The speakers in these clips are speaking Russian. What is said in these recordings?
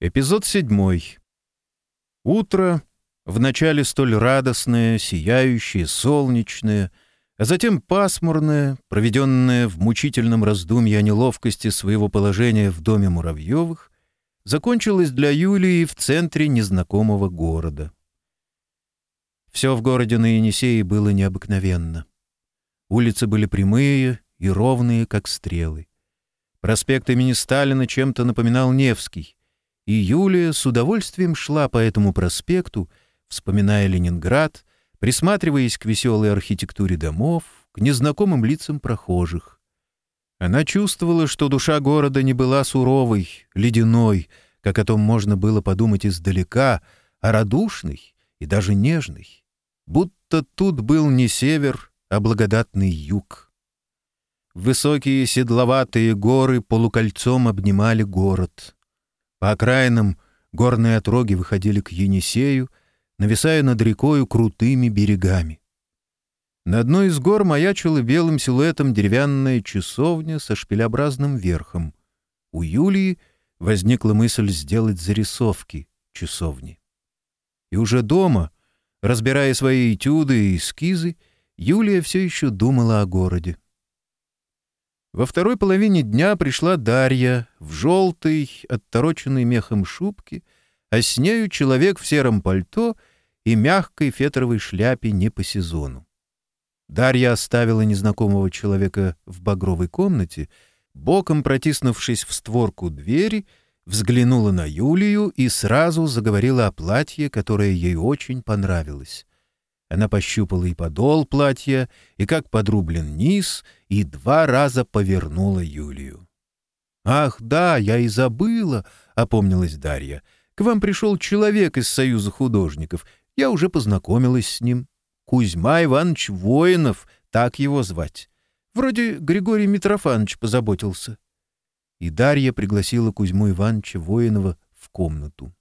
Эпизод 7. Утро, вначале столь радостное, сияющее, солнечное, а затем пасмурное, проведенное в мучительном раздумье о неловкости своего положения в доме Муравьевых, закончилось для Юлии в центре незнакомого города. Все в городе на Енисее было необыкновенно. Улицы были прямые и ровные, как стрелы. Проспект имени Сталина чем-то напоминал Невский, и Юлия с удовольствием шла по этому проспекту, вспоминая Ленинград, присматриваясь к веселой архитектуре домов, к незнакомым лицам прохожих. Она чувствовала, что душа города не была суровой, ледяной, как о том можно было подумать издалека, а радушной и даже нежной. Будто тут был не север, а благодатный юг. Высокие седловатые горы полукольцом обнимали город — по окраинам горные отроги выходили к Енисею, нависая над рекою крутыми берегами. На одной из гор маячила белым силуэтом деревянная часовня со шпилеобразным верхом. У Юлии возникла мысль сделать зарисовки часовни. И уже дома, разбирая свои этюды и эскизы, Юлия все еще думала о городе. Во второй половине дня пришла Дарья в желтой, оттороченной мехом шубке, а с нею человек в сером пальто и мягкой фетровой шляпе не по сезону. Дарья оставила незнакомого человека в багровой комнате, боком протиснувшись в створку двери, взглянула на Юлию и сразу заговорила о платье, которое ей очень понравилось. Она пощупала и подол платья, и как подрублен низ, и два раза повернула Юлию. «Ах, да, я и забыла!» — опомнилась Дарья. «К вам пришел человек из Союза художников. Я уже познакомилась с ним. Кузьма Иванович Воинов, так его звать. Вроде Григорий Митрофанович позаботился». И Дарья пригласила Кузьму Ивановича Воинова в комнату.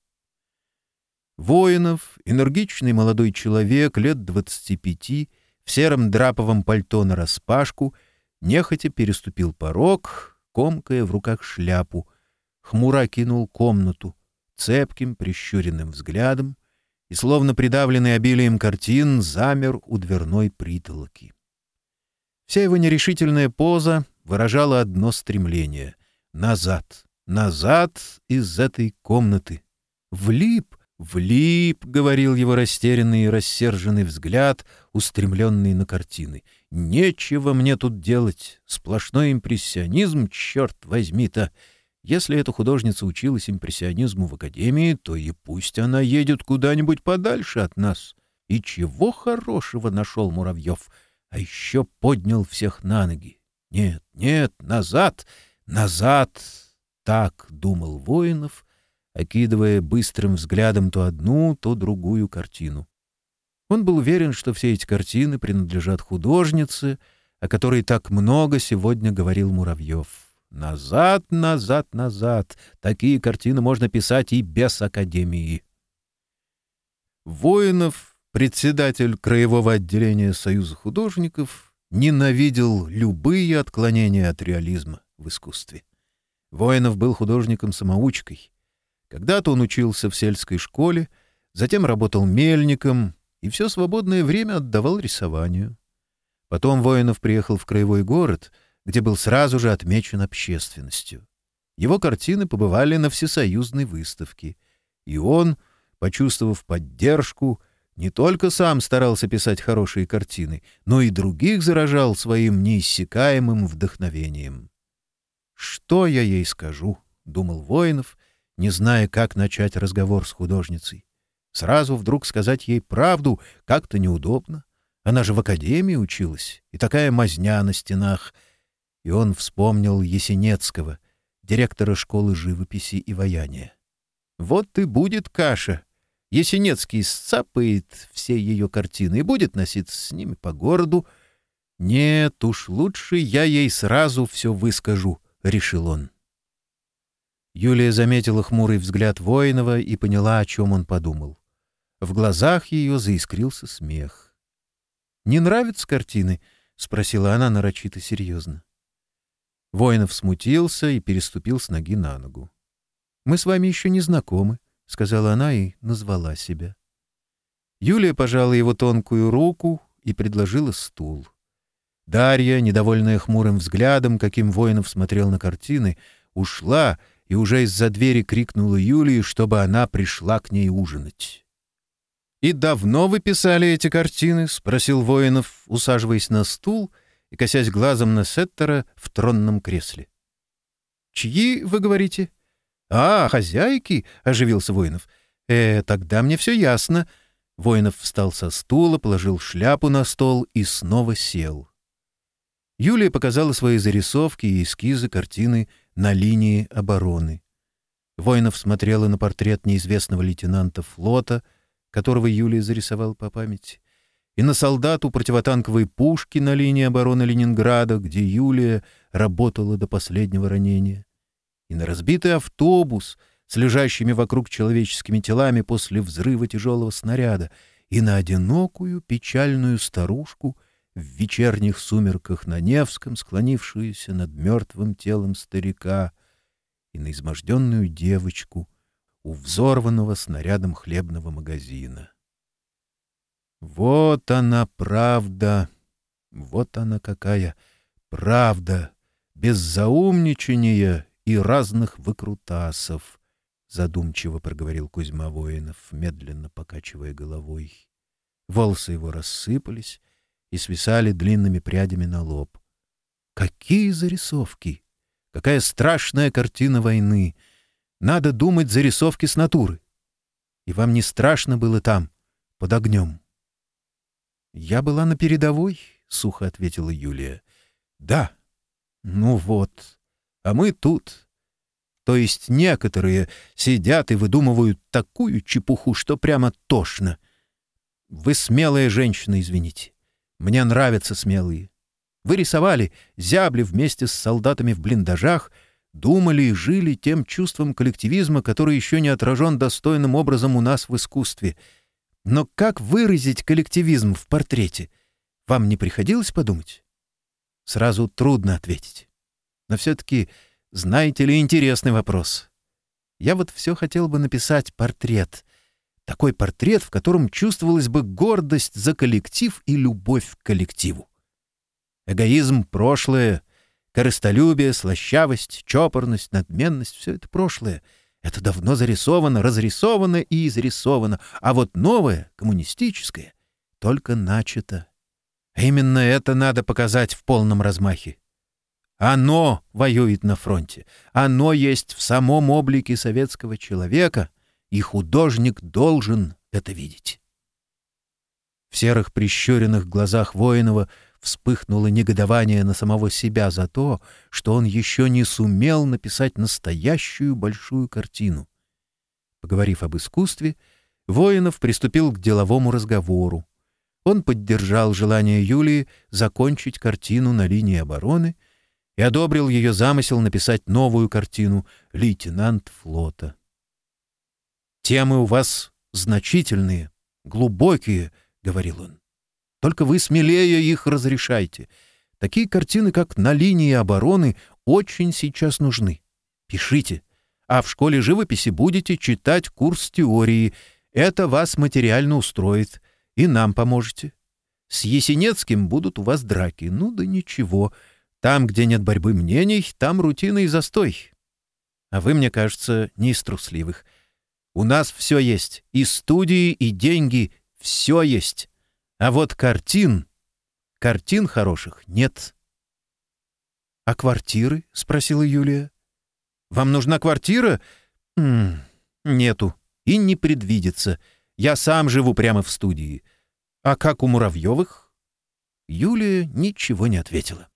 Воинов, энергичный молодой человек лет двадцати пяти в сером драповом пальто нараспашку, нехотя переступил порог, комкая в руках шляпу, хмуро кинул комнату, цепким прищуренным взглядом и, словно придавленный обилием картин, замер у дверной притолоки. Вся его нерешительная поза выражала одно стремление — назад, назад из этой комнаты. Влип! Влип, — говорил его растерянный и рассерженный взгляд, устремленный на картины. Нечего мне тут делать. Сплошной импрессионизм, черт возьми-то. Если эта художница училась импрессионизму в академии, то и пусть она едет куда-нибудь подальше от нас. И чего хорошего нашел Муравьев, а еще поднял всех на ноги. Нет, нет, назад, назад! Так думал Воинов — окидывая быстрым взглядом то одну, то другую картину. Он был уверен, что все эти картины принадлежат художнице, о которой так много сегодня говорил Муравьев. «Назад, назад, назад! Такие картины можно писать и без академии!» Воинов, председатель краевого отделения Союза художников, ненавидел любые отклонения от реализма в искусстве. Воинов был художником-самоучкой. Когда-то он учился в сельской школе, затем работал мельником и все свободное время отдавал рисованию. Потом Воинов приехал в краевой город, где был сразу же отмечен общественностью. Его картины побывали на всесоюзной выставке, и он, почувствовав поддержку, не только сам старался писать хорошие картины, но и других заражал своим неиссякаемым вдохновением. «Что я ей скажу?» — думал Воинов — не зная, как начать разговор с художницей. Сразу вдруг сказать ей правду как-то неудобно. Она же в академии училась, и такая мазня на стенах. И он вспомнил Есенецкого, директора школы живописи и ваяния. Вот и будет каша. Есенецкий сцапает все ее картины и будет носиться с ними по городу. Нет уж, лучше я ей сразу все выскажу, — решил он. Юлия заметила хмурый взгляд Воинова и поняла, о чем он подумал. В глазах ее заискрился смех. «Не нравятся картины?» — спросила она нарочито серьезно. Воинов смутился и переступил с ноги на ногу. «Мы с вами еще не знакомы», — сказала она и назвала себя. Юлия пожала его тонкую руку и предложила стул. Дарья, недовольная хмурым взглядом, каким Воинов смотрел на картины, ушла — и уже из-за двери крикнула Юлии, чтобы она пришла к ней ужинать. «И давно вы писали эти картины?» — спросил Воинов, усаживаясь на стул и косясь глазом на Сеттера в тронном кресле. «Чьи, вы говорите?» «А, хозяйки!» — оживился Воинов. «Э, тогда мне все ясно». Воинов встал со стула, положил шляпу на стол и снова сел. Юлия показала свои зарисовки и эскизы картины на линии обороны. Воинов смотрела на портрет неизвестного лейтенанта флота, которого Юлия зарисовала по памяти, и на солдату противотанковой пушки на линии обороны Ленинграда, где Юлия работала до последнего ранения, и на разбитый автобус с лежащими вокруг человеческими телами после взрыва тяжелого снаряда, и на одинокую печальную старушку — в вечерних сумерках на Невском, склонившуюся над мертвым телом старика, и на изможденную девочку у взорванного снарядом хлебного магазина. Вот она правда, вот она какая правда, без заумничания и разных выкрутасов, задумчиво проговорил Кузьма Воинов, медленно покачивая головой. Волосы его рассыпались, и свисали длинными прядями на лоб. Какие зарисовки! Какая страшная картина войны! Надо думать зарисовки с натуры. И вам не страшно было там, под огнем? — Я была на передовой, — сухо ответила Юлия. — Да. Ну вот. А мы тут. То есть некоторые сидят и выдумывают такую чепуху, что прямо тошно. Вы смелая женщина, извините. Мне нравятся смелые. Вы рисовали, зябли вместе с солдатами в блиндажах, думали и жили тем чувством коллективизма, который еще не отражен достойным образом у нас в искусстве. Но как выразить коллективизм в портрете? Вам не приходилось подумать? Сразу трудно ответить. Но все-таки, знаете ли, интересный вопрос. Я вот все хотел бы написать портрет, такой портрет, в котором чувствовалась бы гордость за коллектив и любовь к коллективу. Эгоизм — прошлое, корыстолюбие, слащавость, чопорность, надменность — все это прошлое. Это давно зарисовано, разрисовано и изрисовано, а вот новое, коммунистическое, только начато. А именно это надо показать в полном размахе. Оно воюет на фронте. Оно есть в самом облике советского человека, и художник должен это видеть. В серых прищуренных глазах Воинова вспыхнуло негодование на самого себя за то, что он еще не сумел написать настоящую большую картину. Поговорив об искусстве, Воинов приступил к деловому разговору. Он поддержал желание Юлии закончить картину на линии обороны и одобрил ее замысел написать новую картину «Лейтенант флота». «Темы у вас значительные, глубокие», — говорил он. «Только вы смелее их разрешайте. Такие картины, как «На линии обороны», очень сейчас нужны. Пишите. А в школе живописи будете читать курс теории. Это вас материально устроит. И нам поможете. С Есенецким будут у вас драки. Ну да ничего. Там, где нет борьбы мнений, там рутина и застой. А вы, мне кажется, не из трусливых. — у нас все есть. И студии, и деньги. Все есть. А вот картин... Картин хороших нет. «А квартиры?» — спросила Юлия. «Вам нужна квартира?» М -м, «Нету. И не предвидится. Я сам живу прямо в студии. А как у Муравьевых?» Юлия ничего не ответила.